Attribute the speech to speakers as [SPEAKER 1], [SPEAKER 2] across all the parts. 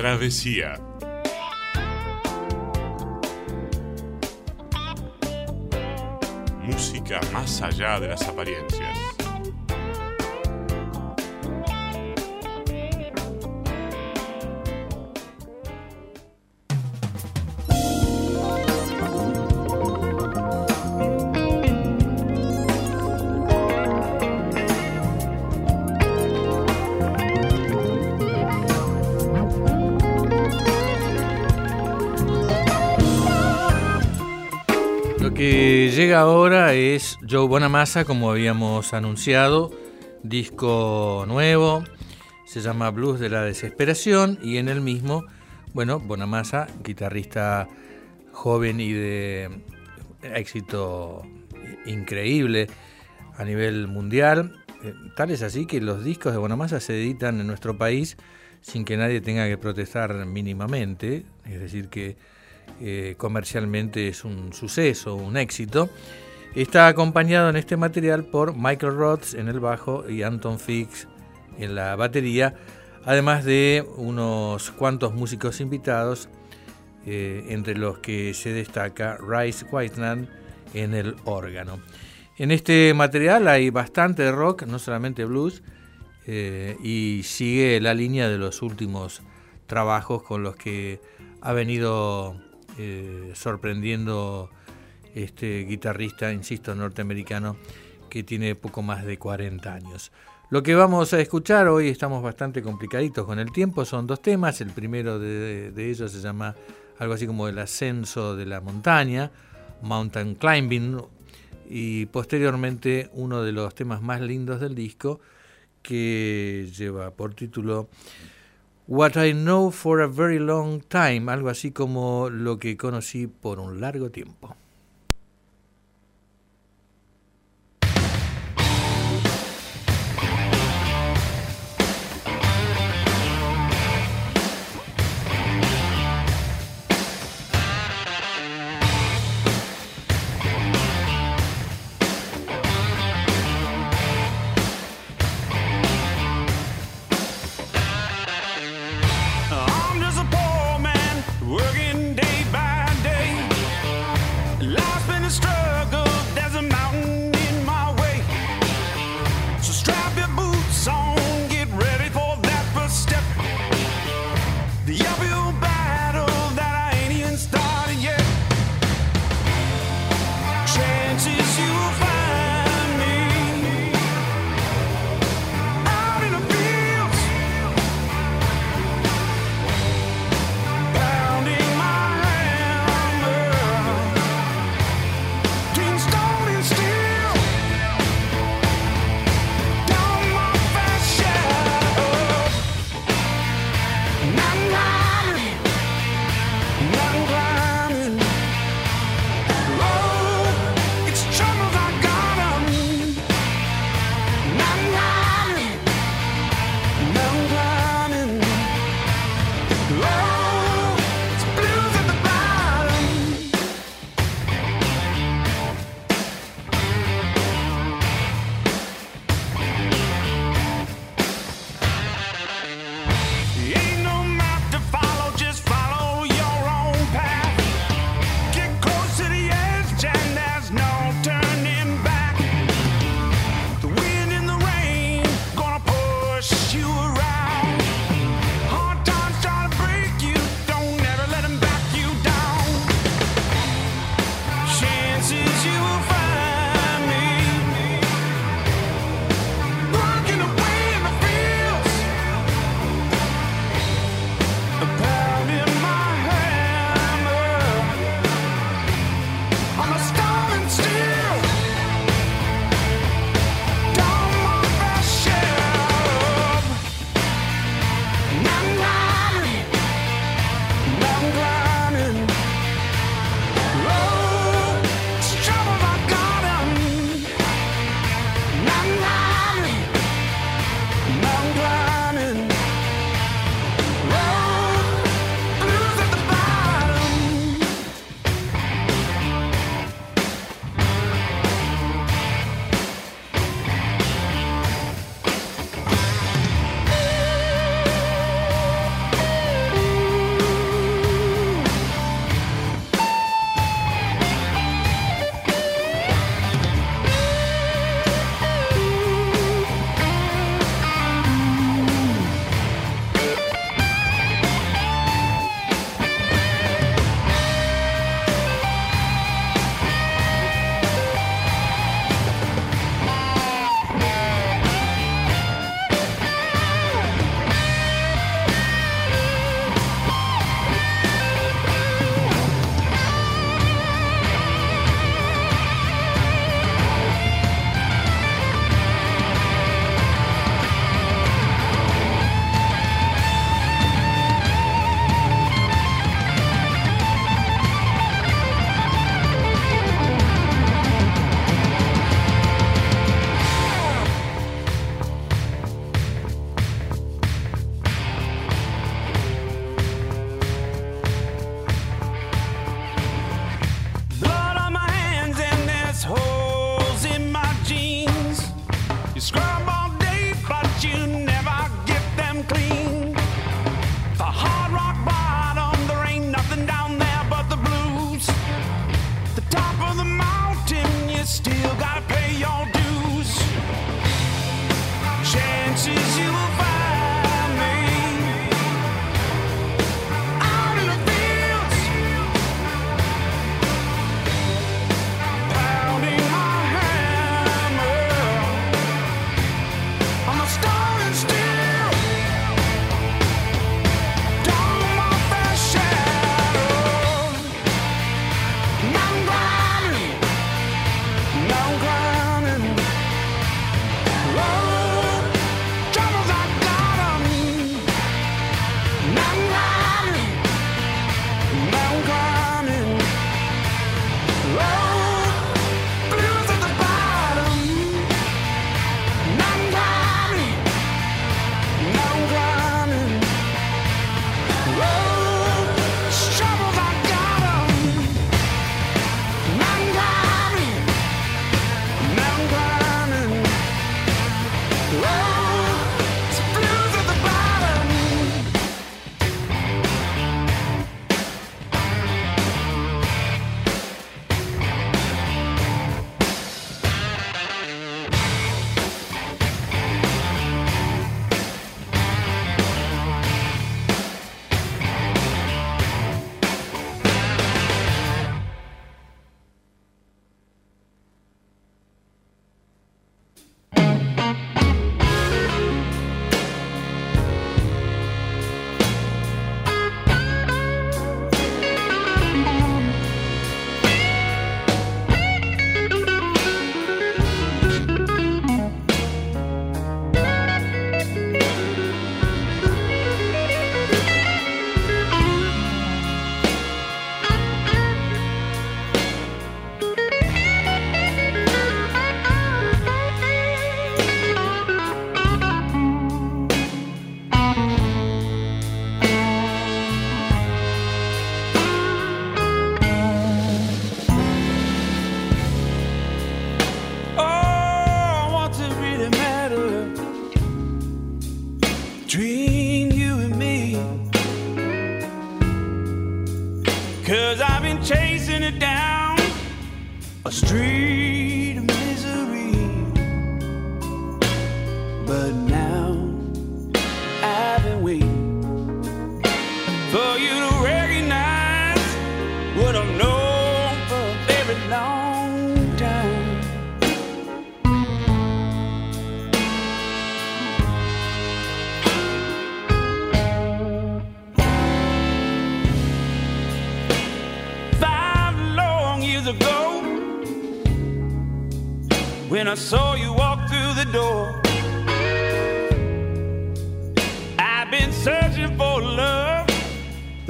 [SPEAKER 1] Travesía. Música más allá de las apariencias.
[SPEAKER 2] Llega ahora es Joe Bonamassa, como habíamos anunciado, disco nuevo, se llama Blues de la Desesperación y en el mismo, bueno, Bonamassa, guitarrista joven y de éxito increíble a nivel mundial. Eh, Tal es así que los discos de Bonamassa se editan en nuestro país sin que nadie tenga que protestar mínimamente, es decir que eh, comercialmente es un suceso, un éxito. Está acompañado en este material por Michael Roth en el bajo y Anton Fix en la batería, además de unos cuantos músicos invitados, eh, entre los que se destaca Rice Whiteland en el órgano. En este material hay bastante rock, no solamente blues, eh, y sigue la línea de los últimos trabajos con los que ha venido eh, sorprendiendo este guitarrista, insisto, norteamericano, que tiene poco más de 40 años. Lo que vamos a escuchar hoy, estamos bastante complicaditos con el tiempo, son dos temas. El primero de, de ellos se llama algo así como el ascenso de la montaña, Mountain Climbing, y posteriormente uno de los temas más lindos del disco, que lleva por título What I Know for a Very Long Time, algo así como lo que conocí por un largo tiempo.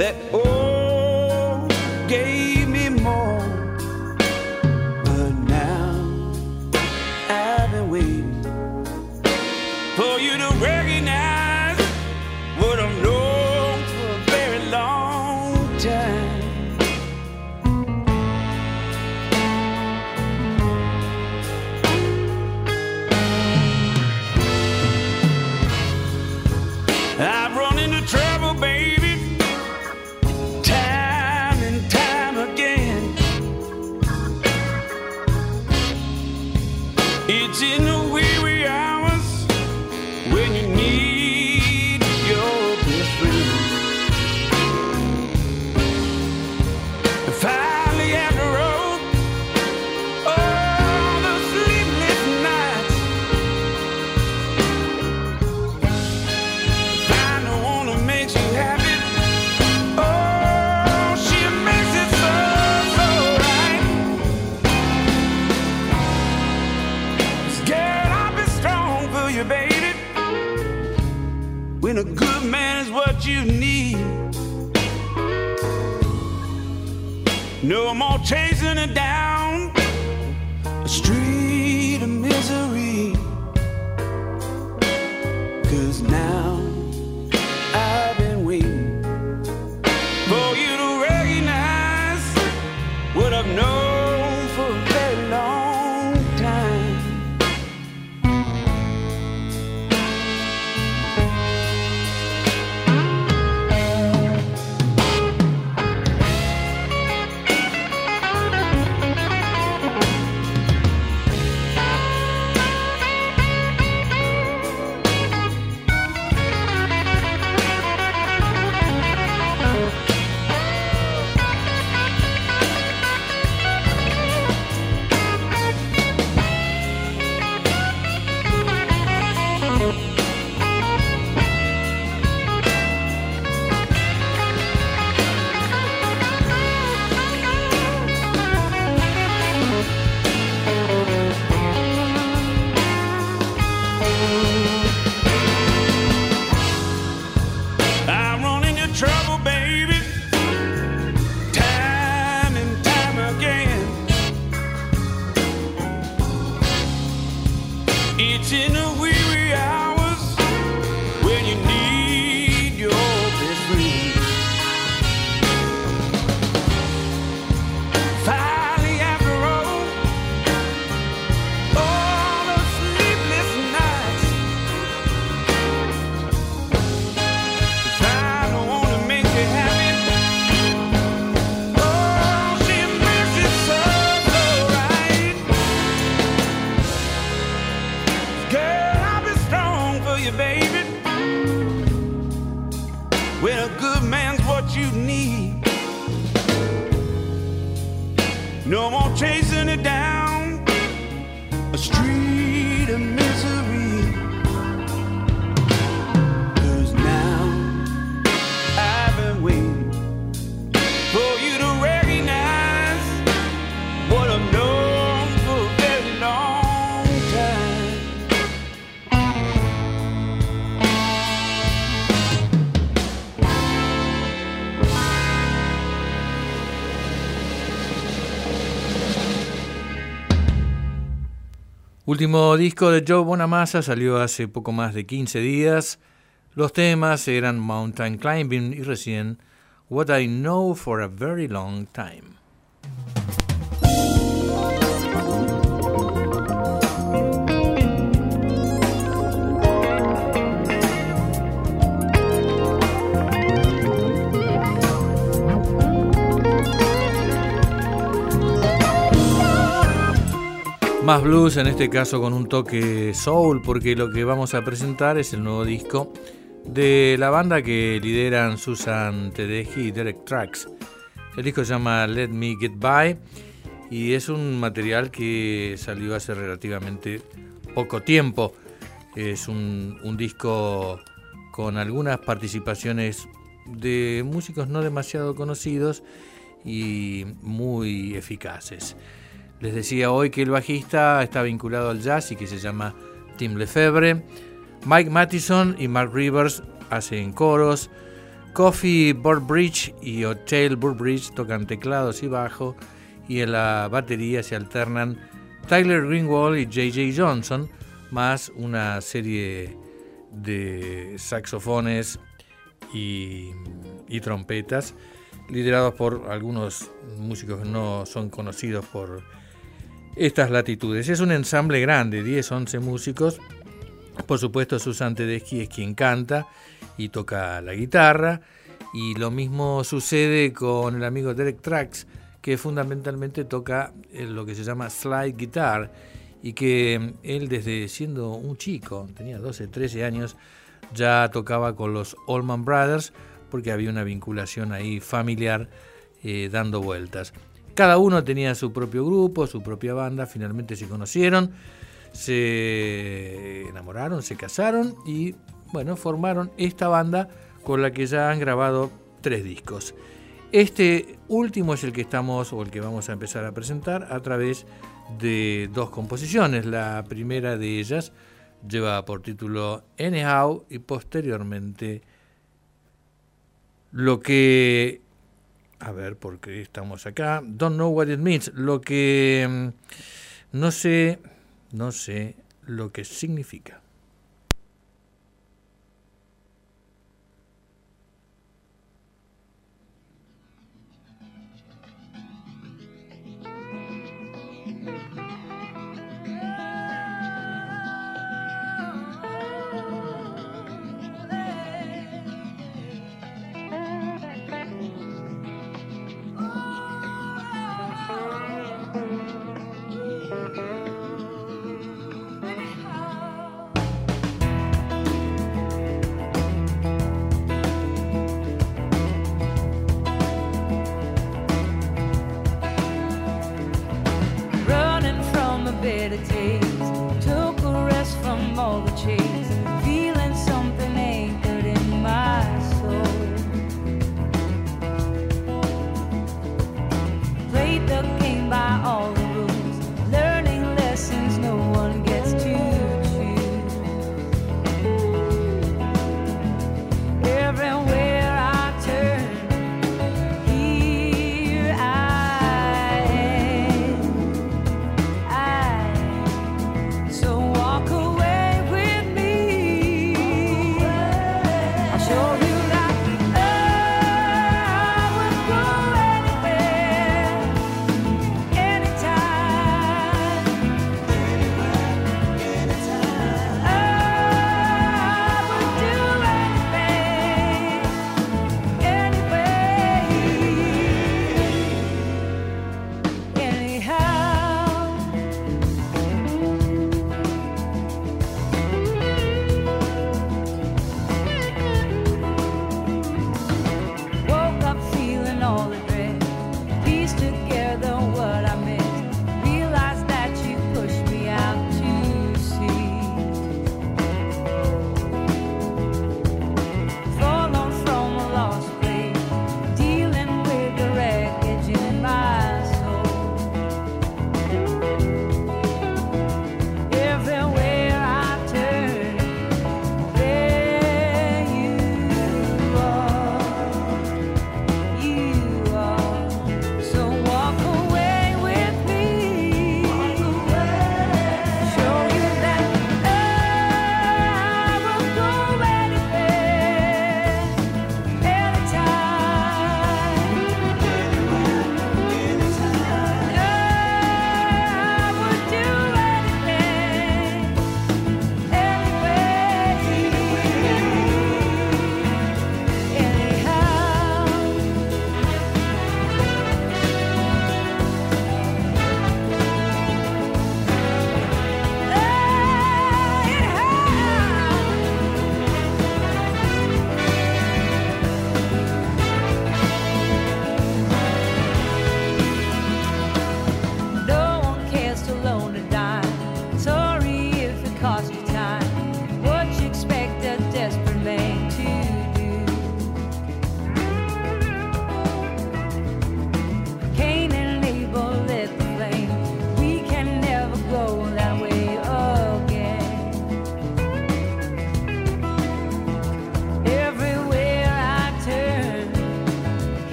[SPEAKER 3] That oh
[SPEAKER 2] Último disco de Joe Bonamassa salió hace poco más de 15 días. Los temas eran Mountain Climbing y recién What I Know for a Very Long Time. Más blues, en este caso con un toque soul, porque lo que vamos a presentar es el nuevo disco de la banda que lideran Susan Tedeschi y Derek Trax. El disco se llama Let Me Get By y es un material que salió hace relativamente poco tiempo. Es un, un disco con algunas participaciones de músicos no demasiado conocidos y muy eficaces. Les decía hoy que el bajista está vinculado al jazz y que se llama Tim Lefebvre. Mike Mattison y Mark Rivers hacen coros. Coffee Burbridge y Hotel Burbridge tocan teclados y bajo. Y en la batería se alternan Tyler Greenwald y J.J. Johnson, más una serie de saxofones y, y trompetas, liderados por algunos músicos que no son conocidos por estas latitudes. Es un ensamble grande, 10, 11 músicos. Por supuesto, Susan Tedeschi es quien canta y toca la guitarra. Y lo mismo sucede con el amigo Derek Trax, que fundamentalmente toca eh, lo que se llama slide guitar y que mm, él desde siendo un chico, tenía 12, 13 años, ya tocaba con los Allman Brothers porque había una vinculación ahí familiar eh, dando vueltas. Cada uno tenía su propio grupo, su propia banda, finalmente se conocieron, se enamoraron, se casaron y bueno, formaron esta banda con la que ya han grabado tres discos. Este último es el que estamos o el que vamos a empezar a presentar a través de dos composiciones. La primera de ellas lleva por título Anyhow y posteriormente lo que a ver, por qué estamos acá. Don't know what it means. Lo que mm, no sé, no sé lo que significa.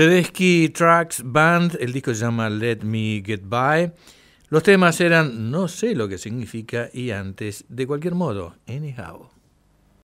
[SPEAKER 2] Tedeschi Tracks Band, el disco se llama Let Me Get By. Los temas eran No sé lo que significa y antes, de cualquier modo, Anyhow.